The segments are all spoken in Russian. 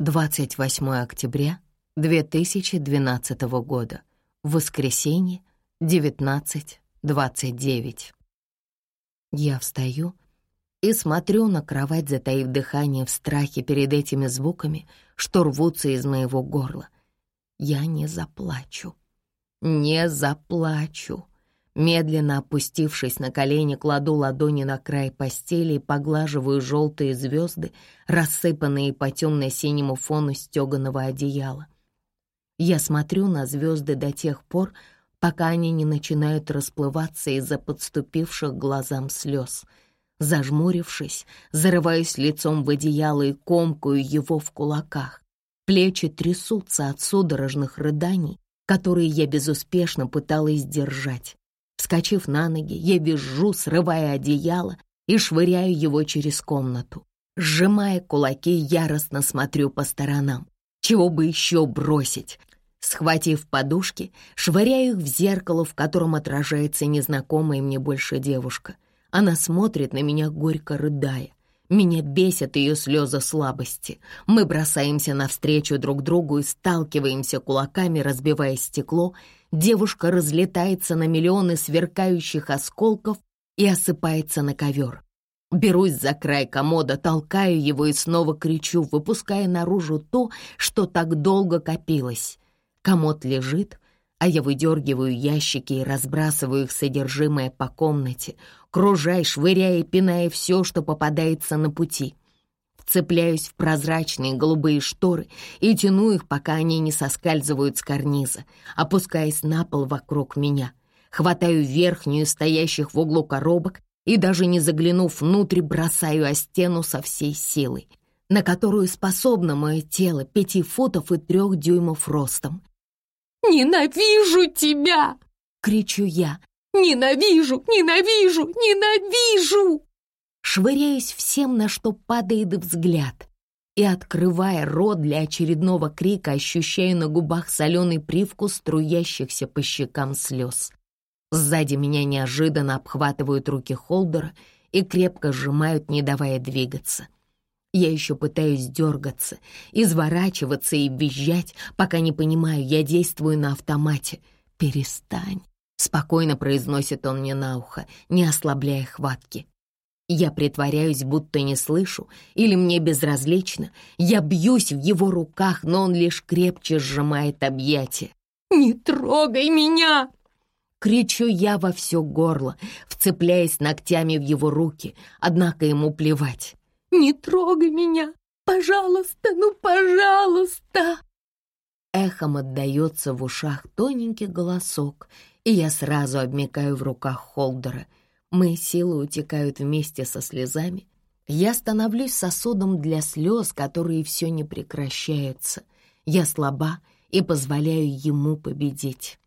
28 октября 2012 года. Воскресенье, 19.29. Я встаю и смотрю на кровать, затаив дыхание в страхе перед этими звуками, что рвутся из моего горла. Я не заплачу. Не заплачу. Медленно опустившись на колени, кладу ладони на край постели и поглаживаю желтые звезды, рассыпанные по темно-синему фону стеганого одеяла. Я смотрю на звезды до тех пор, пока они не начинают расплываться из-за подступивших глазам слез. Зажмурившись, зарываюсь лицом в одеяло и комкаю его в кулаках. Плечи трясутся от судорожных рыданий, которые я безуспешно пыталась держать. Вскочив на ноги, я визжу, срывая одеяло и швыряю его через комнату. Сжимая кулаки, яростно смотрю по сторонам. Чего бы еще бросить? Схватив подушки, швыряю их в зеркало, в котором отражается незнакомая мне больше девушка. Она смотрит на меня, горько рыдая. Меня бесят ее слезы слабости. Мы бросаемся навстречу друг другу и сталкиваемся кулаками, разбивая стекло. Девушка разлетается на миллионы сверкающих осколков и осыпается на ковер. Берусь за край комода, толкаю его и снова кричу, выпуская наружу то, что так долго копилось. Комод лежит, а я выдергиваю ящики и разбрасываю их содержимое по комнате, кружай, швыряя и пиная все, что попадается на пути. Вцепляюсь в прозрачные голубые шторы и тяну их, пока они не соскальзывают с карниза, опускаясь на пол вокруг меня. Хватаю верхнюю стоящих в углу коробок и, даже не заглянув внутрь, бросаю о стену со всей силой, на которую способно мое тело пяти футов и трех дюймов ростом. «Ненавижу тебя!» — кричу я. «Ненавижу! Ненавижу! Ненавижу!» Швыряюсь всем, на что падает взгляд. И, открывая рот для очередного крика, ощущаю на губах соленый привкус струящихся по щекам слез. Сзади меня неожиданно обхватывают руки Холдера и крепко сжимают, не давая двигаться. Я еще пытаюсь дергаться, изворачиваться и визжать, пока не понимаю, я действую на автомате. «Перестань», — спокойно произносит он мне на ухо, не ослабляя хватки. Я притворяюсь, будто не слышу, или мне безразлично. Я бьюсь в его руках, но он лишь крепче сжимает объятия. «Не трогай меня!» Кричу я во все горло, вцепляясь ногтями в его руки, однако ему плевать. Не трогай меня! Пожалуйста, ну, пожалуйста!» Эхом отдается в ушах тоненький голосок, и я сразу обмикаю в руках Холдера. Мои силы утекают вместе со слезами. Я становлюсь сосудом для слез, которые все не прекращаются. Я слаба и позволяю ему победить.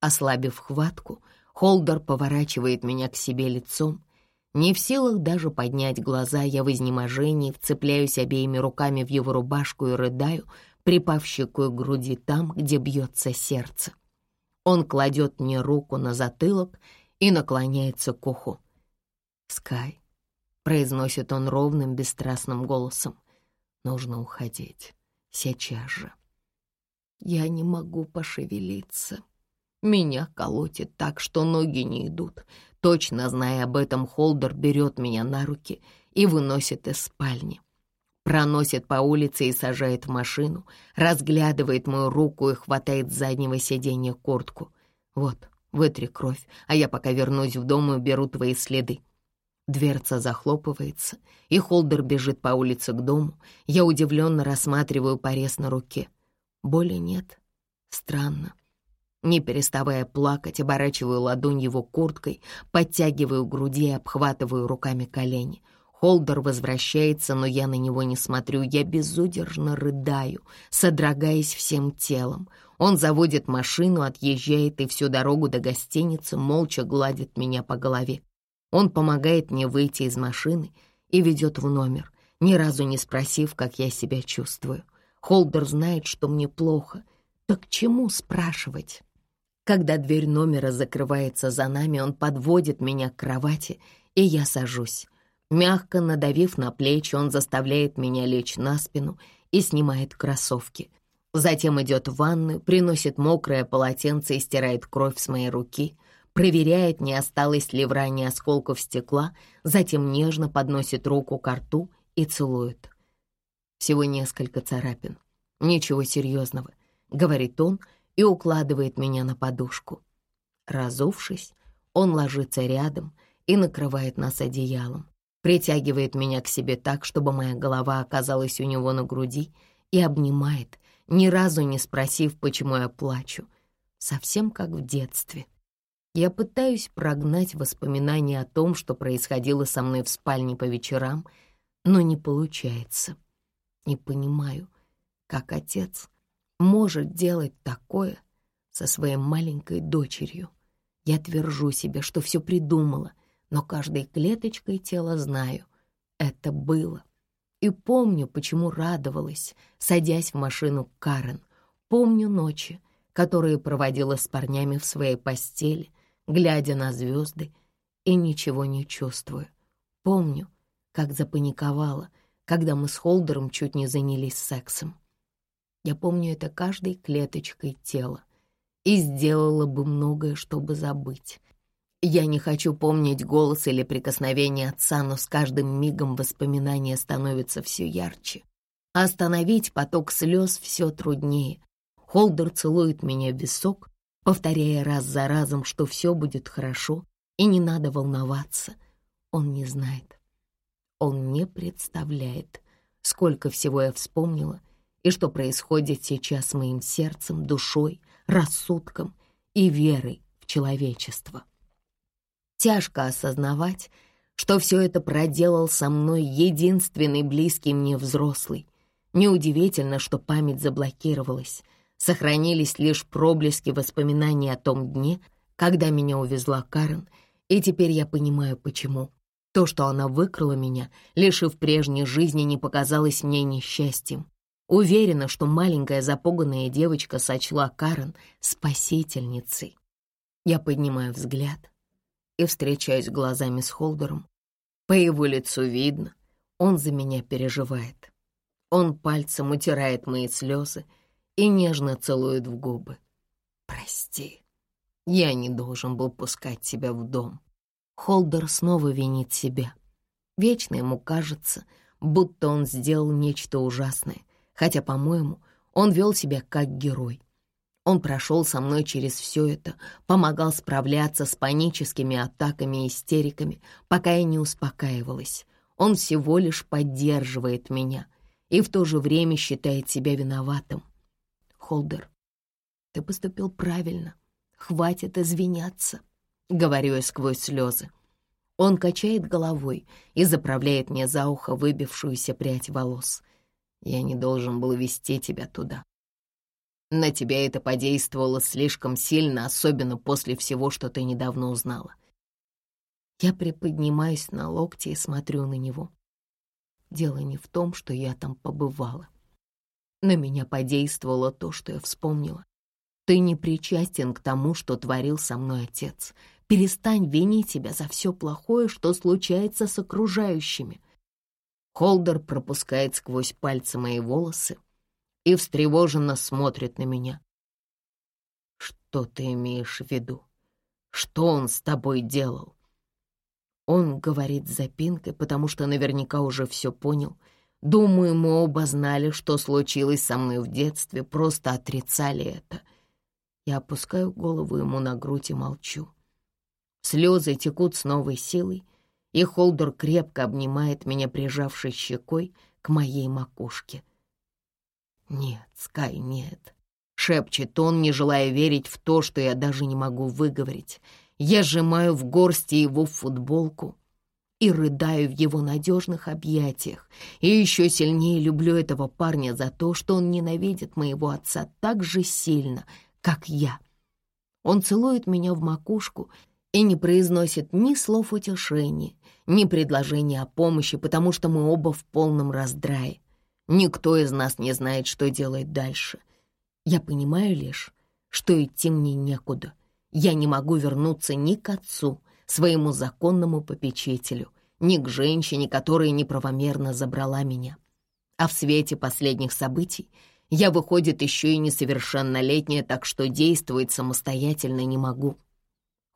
Ослабив хватку, Холдер поворачивает меня к себе лицом не в силах даже поднять глаза, я в изнеможении вцепляюсь обеими руками в его рубашку и рыдаю, припав щекой к груди там, где бьется сердце. Он кладет мне руку на затылок и наклоняется к уху. «Скай», — произносит он ровным, бесстрастным голосом, — «нужно уходить. Сейчас же». Я не могу пошевелиться. Меня колотит так, что ноги не идут. Точно зная об этом, Холдер берет меня на руки и выносит из спальни. Проносит по улице и сажает в машину, разглядывает мою руку и хватает с заднего сиденья куртку. «Вот, вытри кровь, а я пока вернусь в дом и уберу твои следы». Дверца захлопывается, и Холдер бежит по улице к дому. Я удивленно рассматриваю порез на руке. Боли нет. Странно. Не переставая плакать, оборачиваю ладонь его курткой, подтягиваю груди и обхватываю руками колени. Холдер возвращается, но я на него не смотрю. Я безудержно рыдаю, содрогаясь всем телом. Он заводит машину, отъезжает и всю дорогу до гостиницы молча гладит меня по голове. Он помогает мне выйти из машины и ведет в номер, ни разу не спросив, как я себя чувствую. Холдер знает, что мне плохо. Так чему спрашивать? Когда дверь номера закрывается за нами, он подводит меня к кровати, и я сажусь. Мягко надавив на плечи, он заставляет меня лечь на спину и снимает кроссовки. Затем идет в ванную, приносит мокрое полотенце и стирает кровь с моей руки, проверяет, не осталось ли в ране осколков стекла, затем нежно подносит руку к рту и целует. Всего несколько царапин. Ничего серьезного, говорит он и укладывает меня на подушку. Разувшись, он ложится рядом и накрывает нас одеялом, притягивает меня к себе так, чтобы моя голова оказалась у него на груди и обнимает, ни разу не спросив, почему я плачу, совсем как в детстве. Я пытаюсь прогнать воспоминания о том, что происходило со мной в спальне по вечерам, но не получается. Не понимаю, как отец может делать такое со своей маленькой дочерью. Я твержу себе, что все придумала, но каждой клеточкой тела знаю — это было. И помню, почему радовалась, садясь в машину Карен. Помню ночи, которые проводила с парнями в своей постели, глядя на звезды и ничего не чувствую. Помню, как запаниковала, когда мы с Холдером чуть не занялись сексом. Я помню это каждой клеточкой тела и сделала бы многое, чтобы забыть. Я не хочу помнить голос или прикосновение отца, но с каждым мигом воспоминания становятся все ярче. остановить поток слез все труднее. Холдер целует меня в висок, повторяя раз за разом, что все будет хорошо и не надо волноваться. Он не знает. Он не представляет, сколько всего я вспомнила и что происходит сейчас с моим сердцем, душой, рассудком и верой в человечество. Тяжко осознавать, что все это проделал со мной единственный близкий мне взрослый. Неудивительно, что память заблокировалась. Сохранились лишь проблески воспоминаний о том дне, когда меня увезла Карен, и теперь я понимаю, почему. То, что она выкрала меня, лишив прежней жизни, не показалось мне несчастьем. Уверена, что маленькая запуганная девочка сочла Карен спасительницей. Я поднимаю взгляд и встречаюсь глазами с Холдером. По его лицу видно, он за меня переживает. Он пальцем утирает мои слезы и нежно целует в губы. «Прости, я не должен был пускать тебя в дом». Холдер снова винит себя. Вечно ему кажется, будто он сделал нечто ужасное, хотя, по-моему, он вел себя как герой. Он прошел со мной через все это, помогал справляться с паническими атаками и истериками, пока я не успокаивалась. Он всего лишь поддерживает меня и в то же время считает себя виноватым. Холдер, ты поступил правильно. Хватит извиняться, — говорю я сквозь слезы. Он качает головой и заправляет мне за ухо выбившуюся прядь волос. Я не должен был вести тебя туда. На тебя это подействовало слишком сильно, особенно после всего, что ты недавно узнала. Я приподнимаюсь на локте и смотрю на него. Дело не в том, что я там побывала. На меня подействовало то, что я вспомнила. Ты не причастен к тому, что творил со мной отец. Перестань винить себя за все плохое, что случается с окружающими. Холдер пропускает сквозь пальцы мои волосы и встревоженно смотрит на меня. Что ты имеешь в виду? Что он с тобой делал? Он говорит с запинкой, потому что наверняка уже все понял — Думаю, мы оба знали, что случилось со мной в детстве, просто отрицали это. Я опускаю голову ему на грудь и молчу. Слезы текут с новой силой, и Холдер крепко обнимает меня, прижавшись щекой к моей макушке. «Нет, Скай, нет», — шепчет он, не желая верить в то, что я даже не могу выговорить. Я сжимаю в горсти его футболку — и рыдаю в его надежных объятиях. И еще сильнее люблю этого парня за то, что он ненавидит моего отца так же сильно, как я. Он целует меня в макушку и не произносит ни слов утешения, ни предложения о помощи, потому что мы оба в полном раздрае. Никто из нас не знает, что делать дальше. Я понимаю лишь, что идти мне некуда. Я не могу вернуться ни к отцу, своему законному попечителю, ни к женщине, которая неправомерно забрала меня. А в свете последних событий я, выходит, еще и несовершеннолетняя, так что действовать самостоятельно не могу.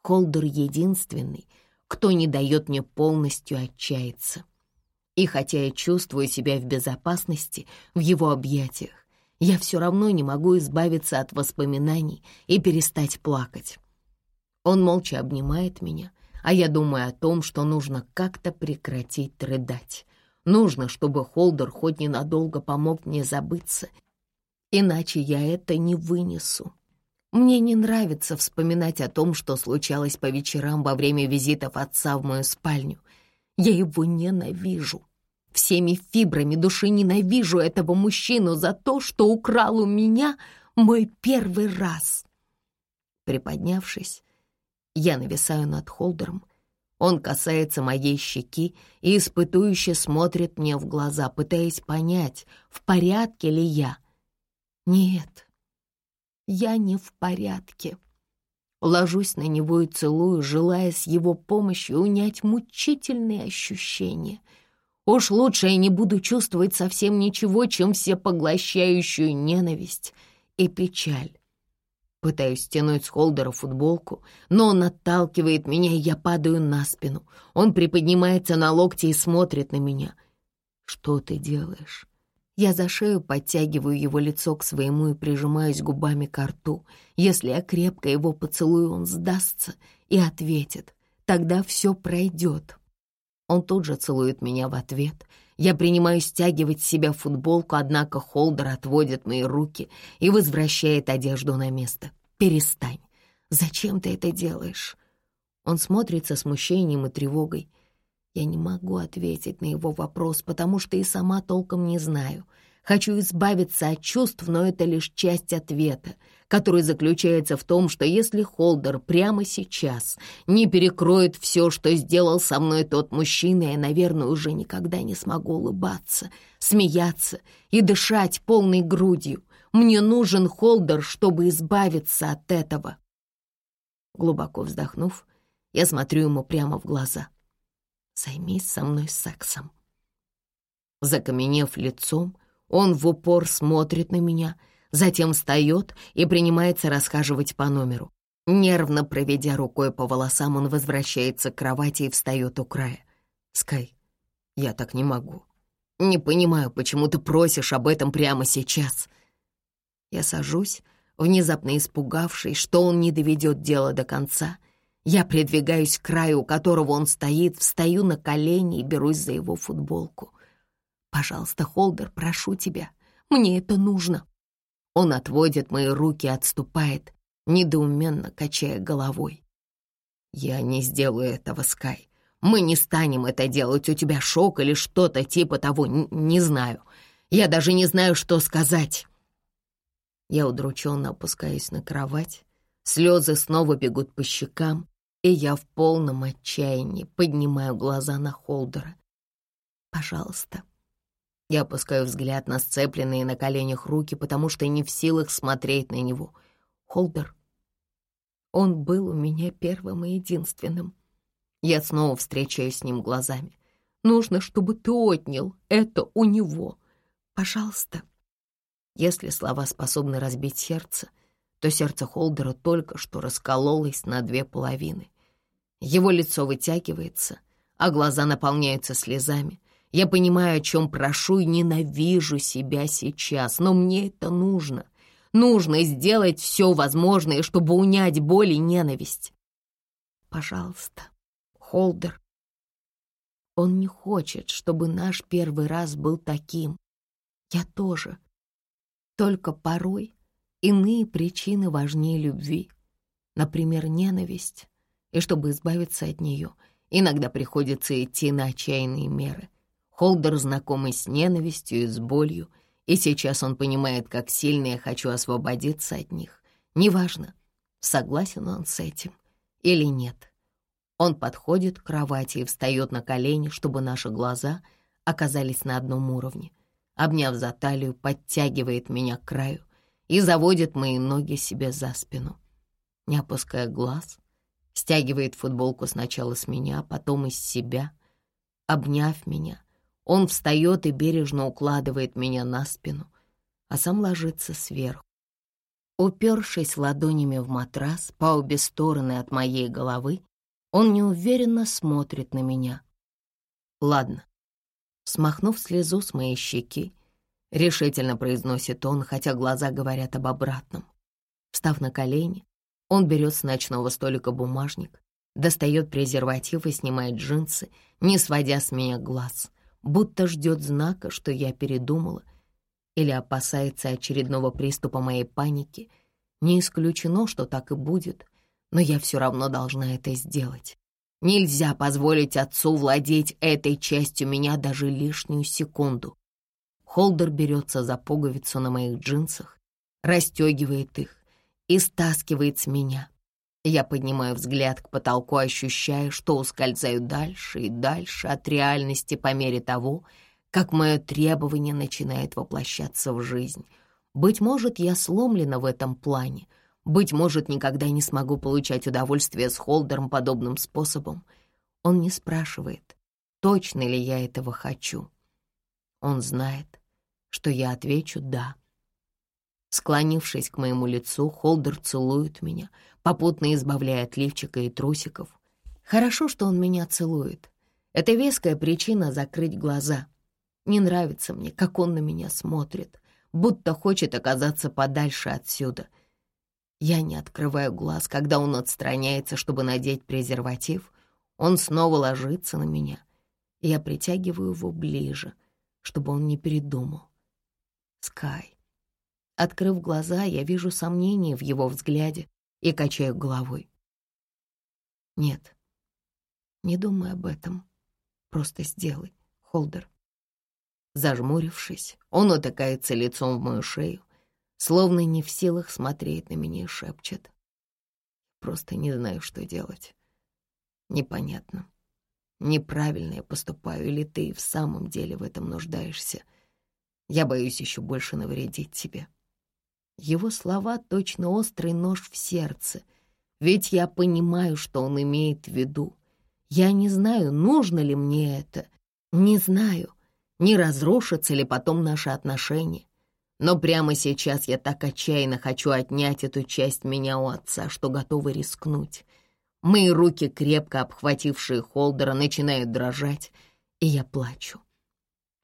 Холдер единственный, кто не дает мне полностью отчаяться. И хотя я чувствую себя в безопасности в его объятиях, я все равно не могу избавиться от воспоминаний и перестать плакать. Он молча обнимает меня, а я думаю о том, что нужно как-то прекратить рыдать. Нужно, чтобы Холдер хоть ненадолго помог мне забыться, иначе я это не вынесу. Мне не нравится вспоминать о том, что случалось по вечерам во время визитов отца в мою спальню. Я его ненавижу. Всеми фибрами души ненавижу этого мужчину за то, что украл у меня мой первый раз. Приподнявшись, я нависаю над Холдером. Он касается моей щеки и испытующе смотрит мне в глаза, пытаясь понять, в порядке ли я. Нет, я не в порядке. Ложусь на него и целую, желая с его помощью унять мучительные ощущения. Уж лучше я не буду чувствовать совсем ничего, чем всепоглощающую ненависть и печаль. Пытаюсь стянуть с холдера футболку, но он отталкивает меня, и я падаю на спину. Он приподнимается на локти и смотрит на меня. «Что ты делаешь?» Я за шею подтягиваю его лицо к своему и прижимаюсь губами к рту. Если я крепко его поцелую, он сдастся и ответит. Тогда все пройдет. Он тут же целует меня в ответ. Я принимаю стягивать с себя футболку, однако Холдер отводит мои руки и возвращает одежду на место. «Перестань! Зачем ты это делаешь?» Он смотрит со смущением и тревогой. Я не могу ответить на его вопрос, потому что и сама толком не знаю. Хочу избавиться от чувств, но это лишь часть ответа, который заключается в том, что если Холдер прямо сейчас не перекроет все, что сделал со мной тот мужчина, я, наверное, уже никогда не смогу улыбаться, смеяться и дышать полной грудью. Мне нужен Холдер, чтобы избавиться от этого. Глубоко вздохнув, я смотрю ему прямо в глаза — Займись со мной сексом. Закаменев лицом, он в упор смотрит на меня, затем встает и принимается расхаживать по номеру. Нервно проведя рукой по волосам, он возвращается к кровати и встает у края. «Скай, я так не могу. Не понимаю, почему ты просишь об этом прямо сейчас». Я сажусь, внезапно испугавшись, что он не доведет дело до конца, я придвигаюсь к краю, у которого он стоит, встаю на колени и берусь за его футболку. «Пожалуйста, Холдер, прошу тебя, мне это нужно». Он отводит мои руки отступает, недоуменно качая головой. «Я не сделаю этого, Скай. Мы не станем это делать. У тебя шок или что-то типа того, Н не знаю. Я даже не знаю, что сказать». Я удрученно опускаюсь на кровать. Слезы снова бегут по щекам и я в полном отчаянии поднимаю глаза на Холдера. «Пожалуйста». Я опускаю взгляд на сцепленные на коленях руки, потому что не в силах смотреть на него. Холдер. Он был у меня первым и единственным. Я снова встречаюсь с ним глазами. Нужно, чтобы ты отнял это у него. Пожалуйста. Если слова способны разбить сердце, то сердце Холдера только что раскололось на две половины. Его лицо вытягивается, а глаза наполняются слезами. Я понимаю, о чем прошу и ненавижу себя сейчас, но мне это нужно. Нужно сделать все возможное, чтобы унять боль и ненависть. Пожалуйста, Холдер. Он не хочет, чтобы наш первый раз был таким. Я тоже. Только порой Иные причины важнее любви, например, ненависть, и чтобы избавиться от нее, иногда приходится идти на отчаянные меры. Холдер знакомый с ненавистью и с болью, и сейчас он понимает, как сильно я хочу освободиться от них. Неважно, согласен он с этим или нет. Он подходит к кровати и встает на колени, чтобы наши глаза оказались на одном уровне. Обняв за талию, подтягивает меня к краю, и заводит мои ноги себе за спину. Не опуская глаз, стягивает футболку сначала с меня, потом из себя. Обняв меня, Он встает и бережно укладывает меня на спину, а сам ложится сверху. Упершись ладонями в матрас по обе стороны от моей головы, он неуверенно смотрит на меня. «Ладно». Смахнув слезу с моей щеки, решительно произносит он, хотя глаза говорят об обратном. Встав на колени, он берет с ночного столика бумажник, достает презерватив и снимает джинсы, не сводя с меня глаз, будто ждет знака, что я передумала, или опасается очередного приступа моей паники. Не исключено, что так и будет, но я все равно должна это сделать. Нельзя позволить отцу владеть этой частью меня даже лишнюю секунду. Холдер берется за пуговицу на моих джинсах, расстегивает их и стаскивает с меня. Я поднимаю взгляд к потолку, ощущая, что ускользаю дальше и дальше от реальности по мере того, как мое требование начинает воплощаться в жизнь. Быть может, я сломлена в этом плане — быть может, никогда не смогу получать удовольствие с Холдером подобным способом. Он не спрашивает, точно ли я этого хочу. Он знает, что я отвечу «да». Склонившись к моему лицу, Холдер целует меня, попутно избавляя от лифчика и трусиков. Хорошо, что он меня целует. Это веская причина закрыть глаза. Не нравится мне, как он на меня смотрит, будто хочет оказаться подальше отсюда — я не открываю глаз, когда он отстраняется, чтобы надеть презерватив. Он снова ложится на меня. Я притягиваю его ближе, чтобы он не передумал. Скай. Открыв глаза, я вижу сомнение в его взгляде и качаю головой. Нет, не думай об этом. Просто сделай, Холдер. Зажмурившись, он утыкается лицом в мою шею, словно не в силах смотреть на меня и шепчет. Просто не знаю, что делать. Непонятно. Неправильно я поступаю, или ты в самом деле в этом нуждаешься. Я боюсь еще больше навредить тебе. Его слова — точно острый нож в сердце, ведь я понимаю, что он имеет в виду. Я не знаю, нужно ли мне это, не знаю, не разрушатся ли потом наши отношения. Но прямо сейчас я так отчаянно хочу отнять эту часть меня у отца, что готова рискнуть. Мои руки, крепко обхватившие Холдера, начинают дрожать, и я плачу.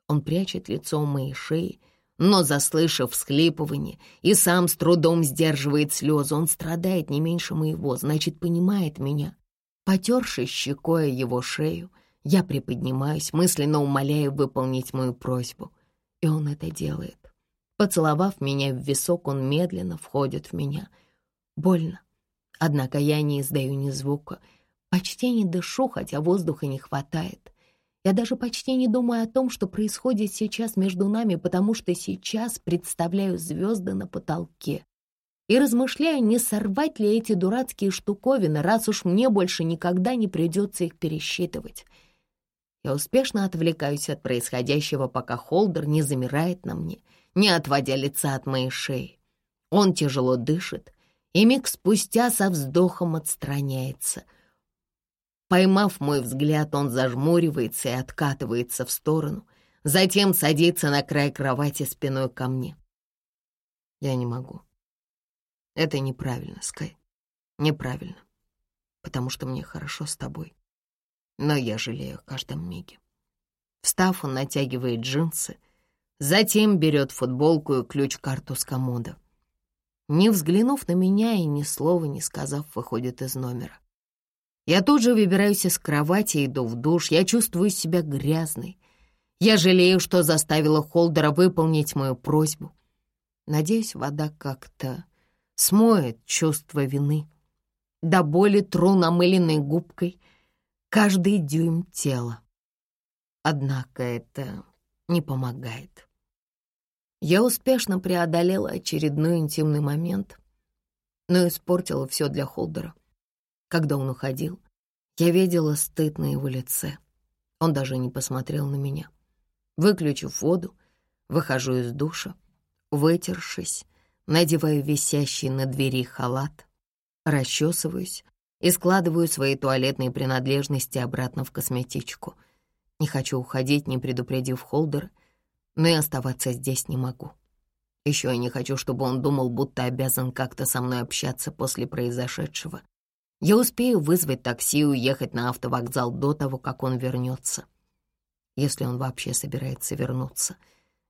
Он прячет лицо у моей шеи, но, заслышав всхлипывание, и сам с трудом сдерживает слезы, он страдает не меньше моего, значит, понимает меня. Потерши щекой его шею, я приподнимаюсь, мысленно умоляю выполнить мою просьбу, и он это делает. Поцеловав меня в висок, он медленно входит в меня. Больно. Однако я не издаю ни звука. Почти не дышу, хотя воздуха не хватает. Я даже почти не думаю о том, что происходит сейчас между нами, потому что сейчас представляю звезды на потолке. И размышляю, не сорвать ли эти дурацкие штуковины, раз уж мне больше никогда не придется их пересчитывать. Я успешно отвлекаюсь от происходящего, пока Холдер не замирает на мне — не отводя лица от моей шеи. Он тяжело дышит и миг спустя со вздохом отстраняется. Поймав мой взгляд, он зажмуривается и откатывается в сторону, затем садится на край кровати спиной ко мне. Я не могу. Это неправильно, Скай. Неправильно. Потому что мне хорошо с тобой. Но я жалею о каждом миге. Встав, он натягивает джинсы, Затем берет футболку и ключ-карту с комода. Не взглянув на меня и ни слова не сказав, выходит из номера. Я тут же выбираюсь из кровати и иду в душ. Я чувствую себя грязной. Я жалею, что заставила Холдера выполнить мою просьбу. Надеюсь, вода как-то смоет чувство вины. До боли тру намыленной губкой каждый дюйм тела. Однако это не помогает. Я успешно преодолела очередной интимный момент, но испортила все для Холдера. Когда он уходил, я видела стыд на его лице. Он даже не посмотрел на меня. Выключив воду, выхожу из душа, вытершись, надеваю висящий на двери халат, расчесываюсь и складываю свои туалетные принадлежности обратно в косметичку — Не хочу уходить, не предупредив Холдера, но и оставаться здесь не могу. Еще я не хочу, чтобы он думал, будто обязан как-то со мной общаться после произошедшего. Я успею вызвать такси и уехать на автовокзал до того, как он вернется. Если он вообще собирается вернуться.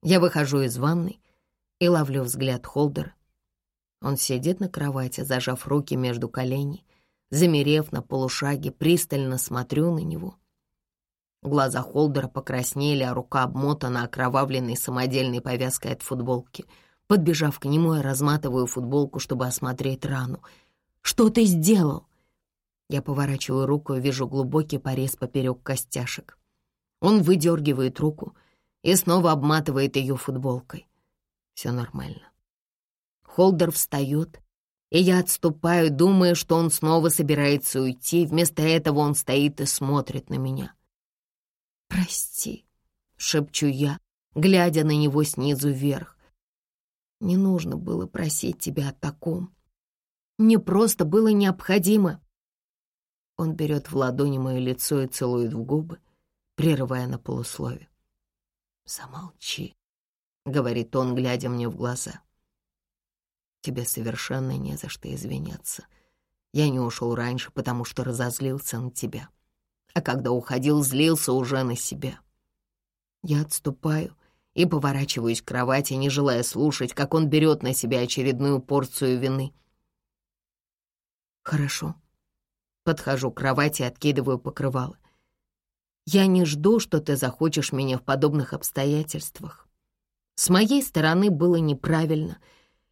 Я выхожу из ванной и ловлю взгляд Холдера. Он сидит на кровати, зажав руки между коленей, замерев на полушаге, пристально смотрю на него. Глаза Холдера покраснели, а рука обмотана окровавленной самодельной повязкой от футболки. Подбежав к нему, я разматываю футболку, чтобы осмотреть рану. «Что ты сделал?» Я поворачиваю руку и вижу глубокий порез поперек костяшек. Он выдергивает руку и снова обматывает ее футболкой. Все нормально. Холдер встает, и я отступаю, думая, что он снова собирается уйти. Вместо этого он стоит и смотрит на меня. «Прости», — шепчу я, глядя на него снизу вверх. «Не нужно было просить тебя о таком. Мне просто было необходимо». Он берет в ладони мое лицо и целует в губы, прерывая на полуслове. «Замолчи», — говорит он, глядя мне в глаза. «Тебе совершенно не за что извиняться. Я не ушел раньше, потому что разозлился на тебя. А когда уходил, злился уже на себя. Я отступаю и поворачиваюсь к кровати, не желая слушать, как он берет на себя очередную порцию вины. «Хорошо». Подхожу к кровати и откидываю покрывало. «Я не жду, что ты захочешь меня в подобных обстоятельствах. С моей стороны было неправильно,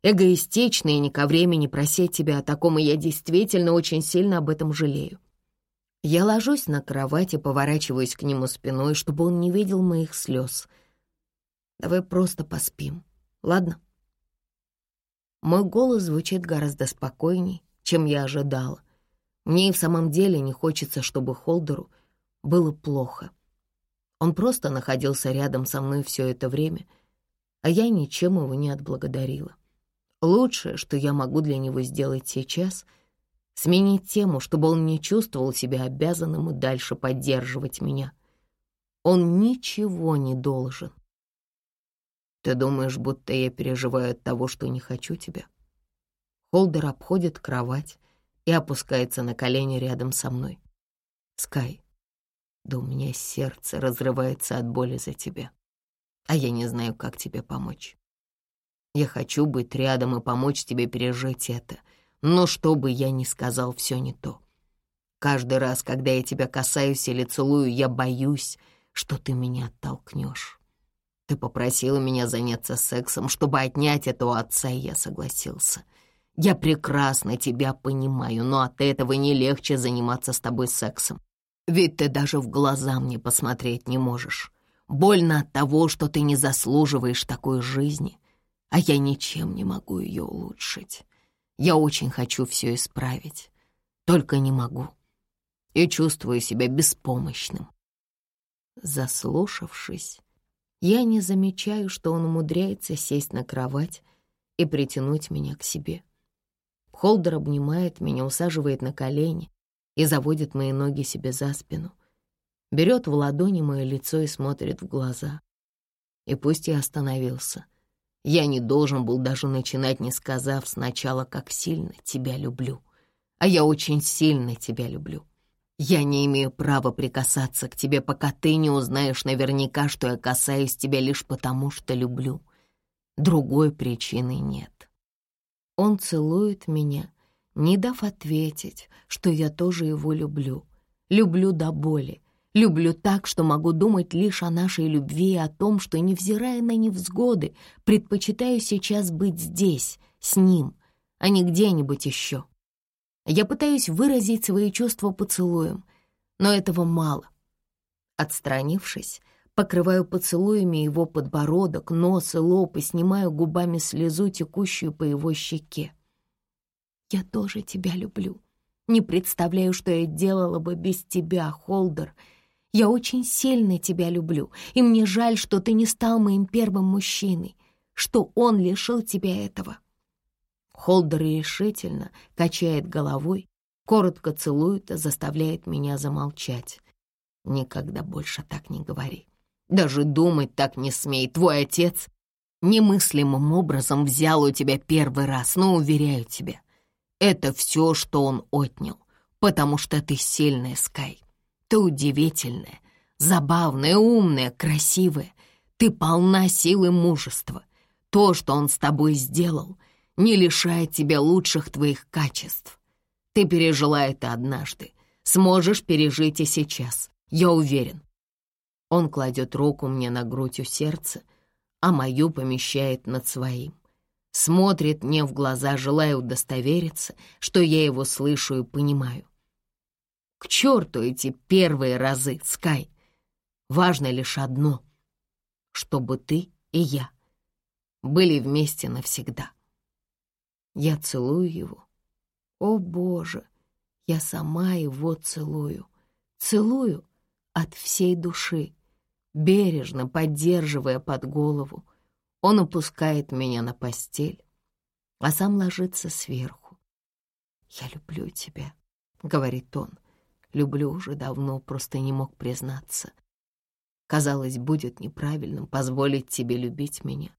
эгоистично и не ко времени просить тебя о таком, и я действительно очень сильно об этом жалею. Я ложусь на кровать и поворачиваюсь к нему спиной, чтобы он не видел моих слез. Давай просто поспим, ладно? Мой голос звучит гораздо спокойней, чем я ожидала. Мне и в самом деле не хочется, чтобы Холдеру было плохо. Он просто находился рядом со мной все это время — а я ничем его не отблагодарила. Лучшее, что я могу для него сделать сейчас — сменить тему, чтобы он не чувствовал себя обязанным и дальше поддерживать меня. Он ничего не должен. Ты думаешь, будто я переживаю от того, что не хочу тебя? Холдер обходит кровать и опускается на колени рядом со мной. Скай, да у меня сердце разрывается от боли за тебя а я не знаю, как тебе помочь. Я хочу быть рядом и помочь тебе пережить это, но что бы я ни сказал, все не то. Каждый раз, когда я тебя касаюсь или целую, я боюсь, что ты меня оттолкнешь. Ты попросила меня заняться сексом, чтобы отнять это у отца, и я согласился. Я прекрасно тебя понимаю, но от этого не легче заниматься с тобой сексом. Ведь ты даже в глаза мне посмотреть не можешь. Больно от того, что ты не заслуживаешь такой жизни, а я ничем не могу ее улучшить. Я очень хочу все исправить, только не могу. И чувствую себя беспомощным. Заслушавшись, я не замечаю, что он умудряется сесть на кровать и притянуть меня к себе. Холдер обнимает меня, усаживает на колени и заводит мои ноги себе за спину берет в ладони мое лицо и смотрит в глаза. И пусть я остановился, я не должен был даже начинать, не сказав сначала, как сильно тебя люблю. А я очень сильно тебя люблю. Я не имею права прикасаться к тебе, пока ты не узнаешь наверняка, что я касаюсь тебя лишь потому, что люблю. Другой причины нет. Он целует меня, не дав ответить, что я тоже его люблю. Люблю до боли, Люблю так, что могу думать лишь о нашей любви и о том, что, невзирая на невзгоды, предпочитаю сейчас быть здесь, с ним, а не где-нибудь еще. Я пытаюсь выразить свои чувства поцелуем, но этого мало. Отстранившись, покрываю поцелуями его подбородок, нос и лоб и снимаю губами слезу, текущую по его щеке. «Я тоже тебя люблю. Не представляю, что я делала бы без тебя, Холдер», я очень сильно тебя люблю, и мне жаль, что ты не стал моим первым мужчиной, что он лишил тебя этого». Холдер решительно качает головой, коротко целует и заставляет меня замолчать. Никогда больше так не говори. Даже думать так не смей. Твой отец немыслимым образом взял у тебя первый раз, но, уверяю тебя, это все, что он отнял, потому что ты сильная, Скай. Ты удивительная, забавная, умная, красивая. Ты полна силы мужества. То, что он с тобой сделал, не лишает тебя лучших твоих качеств. Ты пережила это однажды. Сможешь пережить и сейчас. Я уверен. Он кладет руку мне на грудь у сердца, а мою помещает над своим. Смотрит мне в глаза, желая удостовериться, что я его слышу и понимаю. К черту эти первые разы, Скай. Важно лишь одно — чтобы ты и я были вместе навсегда. Я целую его. О, Боже, я сама его целую. Целую от всей души, бережно поддерживая под голову. Он опускает меня на постель, а сам ложится сверху. «Я люблю тебя», — говорит он. «Люблю уже давно, просто не мог признаться. Казалось, будет неправильным позволить тебе любить меня,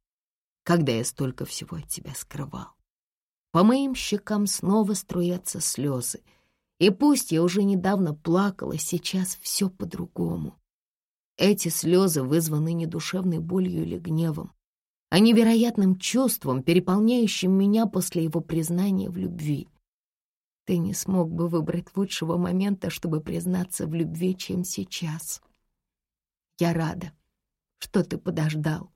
когда я столько всего от тебя скрывал. По моим щекам снова струятся слезы, и пусть я уже недавно плакала, сейчас все по-другому. Эти слезы вызваны не душевной болью или гневом, а невероятным чувством, переполняющим меня после его признания в любви. Ты не смог бы выбрать лучшего момента, чтобы признаться в любви, чем сейчас. Я рада, что ты подождал.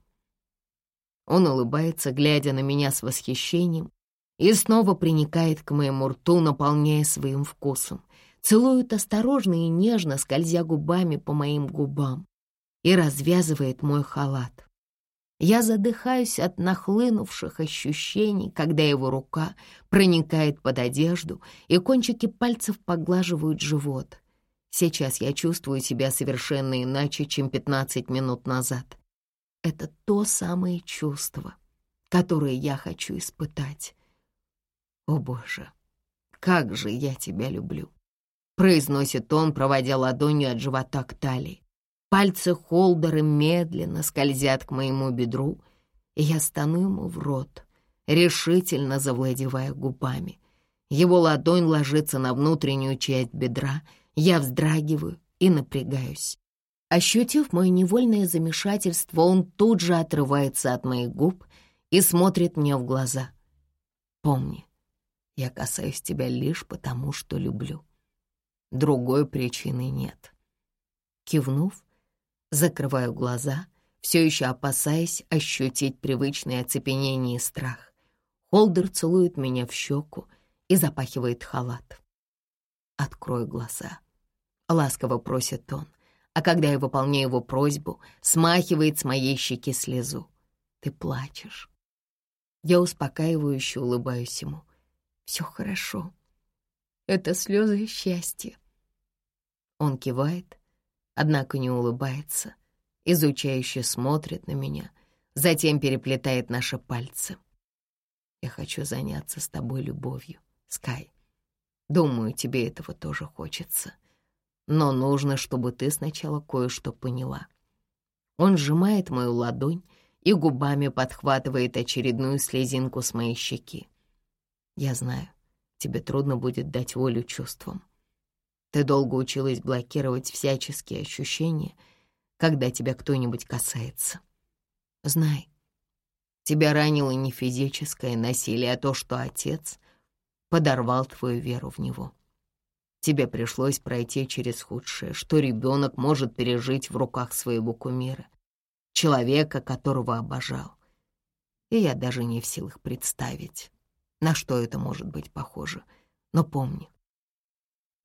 Он улыбается, глядя на меня с восхищением, и снова приникает к моему рту, наполняя своим вкусом. Целует осторожно и нежно, скользя губами по моим губам, и развязывает мой халат. Я задыхаюсь от нахлынувших ощущений, когда его рука проникает под одежду, и кончики пальцев поглаживают живот. Сейчас я чувствую себя совершенно иначе, чем 15 минут назад. Это то самое чувство, которое я хочу испытать. «О, Боже, как же я тебя люблю!» Произносит он, проводя ладонью от живота к талии. Пальцы Холдера медленно скользят к моему бедру, и я стану ему в рот, решительно завладевая губами. Его ладонь ложится на внутреннюю часть бедра, я вздрагиваю и напрягаюсь. Ощутив мое невольное замешательство, он тут же отрывается от моих губ и смотрит мне в глаза. «Помни, я касаюсь тебя лишь потому, что люблю. Другой причины нет. Кивнув, закрываю глаза, все еще опасаясь ощутить привычное оцепенение и страх. Холдер целует меня в щеку и запахивает халат. «Открой глаза», — ласково просит он, а когда я выполняю его просьбу, смахивает с моей щеки слезу. «Ты плачешь». Я успокаивающе улыбаюсь ему все хорошо. Это слезы счастья. Он кивает, однако не улыбается, изучающе смотрит на меня, затем переплетает наши пальцы. Я хочу заняться с тобой любовью, Скай. Думаю, тебе этого тоже хочется. Но нужно, чтобы ты сначала кое-что поняла. Он сжимает мою ладонь и губами подхватывает очередную слезинку с моей щеки. Я знаю, тебе трудно будет дать волю чувствам. Ты долго училась блокировать всяческие ощущения, когда тебя кто-нибудь касается. Знай, тебя ранило не физическое насилие, а то, что отец подорвал твою веру в него. Тебе пришлось пройти через худшее, что ребенок может пережить в руках своего кумира, человека, которого обожал. И я даже не в силах представить, на что это может быть похоже. Но помни,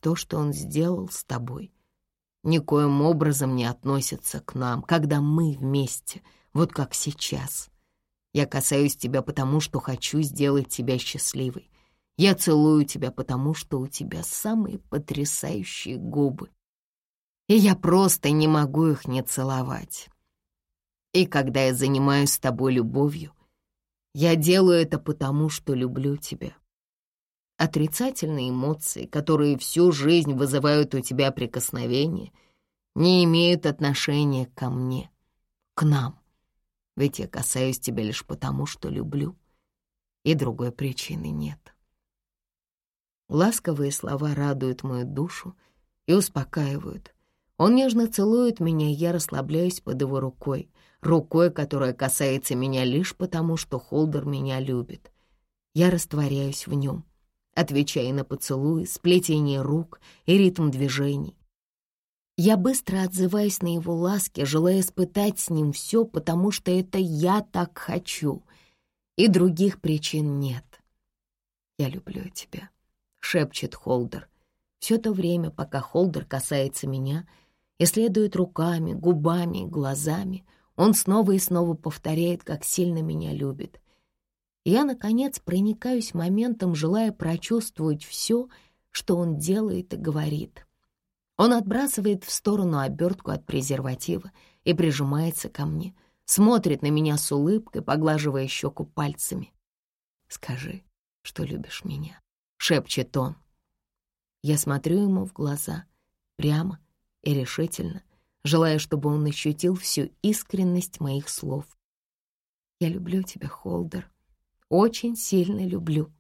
то, что он сделал с тобой, никоим образом не относится к нам, когда мы вместе, вот как сейчас. Я касаюсь тебя потому, что хочу сделать тебя счастливой. Я целую тебя потому, что у тебя самые потрясающие губы. И я просто не могу их не целовать. И когда я занимаюсь с тобой любовью, я делаю это потому, что люблю тебя. Отрицательные эмоции, которые всю жизнь вызывают у тебя прикосновение, не имеют отношения ко мне, к нам. Ведь я касаюсь тебя лишь потому, что люблю, и другой причины нет. Ласковые слова радуют мою душу и успокаивают. Он нежно целует меня, и я расслабляюсь под его рукой, рукой, которая касается меня лишь потому, что Холдер меня любит. Я растворяюсь в нем, отвечая на поцелуи, сплетение рук и ритм движений. Я быстро отзываюсь на его ласки, желая испытать с ним все, потому что это я так хочу, и других причин нет. «Я люблю тебя», — шепчет Холдер. Все то время, пока Холдер касается меня, исследует руками, губами, глазами, он снова и снова повторяет, как сильно меня любит. Я, наконец, проникаюсь моментом, желая прочувствовать все, что он делает и говорит. Он отбрасывает в сторону обертку от презерватива и прижимается ко мне, смотрит на меня с улыбкой, поглаживая щеку пальцами. «Скажи, что любишь меня», — шепчет он. Я смотрю ему в глаза, прямо и решительно, желая, чтобы он ощутил всю искренность моих слов. «Я люблю тебя, Холдер, очень сильно люблю.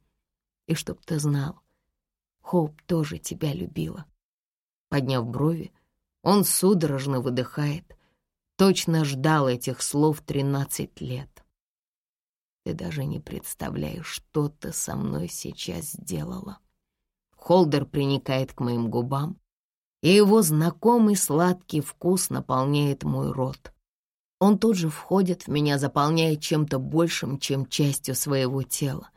И чтоб ты знал, Хоуп тоже тебя любила». Подняв брови, он судорожно выдыхает, точно ждал этих слов тринадцать лет. Ты даже не представляешь, что ты со мной сейчас сделала. Холдер приникает к моим губам, и его знакомый сладкий вкус наполняет мой рот. Он тут же входит в меня, заполняя чем-то большим, чем частью своего тела,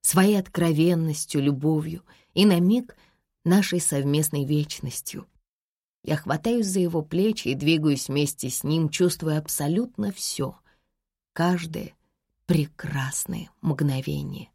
своей откровенностью, любовью и на миг нашей совместной вечностью. Я хватаюсь за его плечи и двигаюсь вместе с ним, чувствуя абсолютно все, каждое прекрасное мгновение.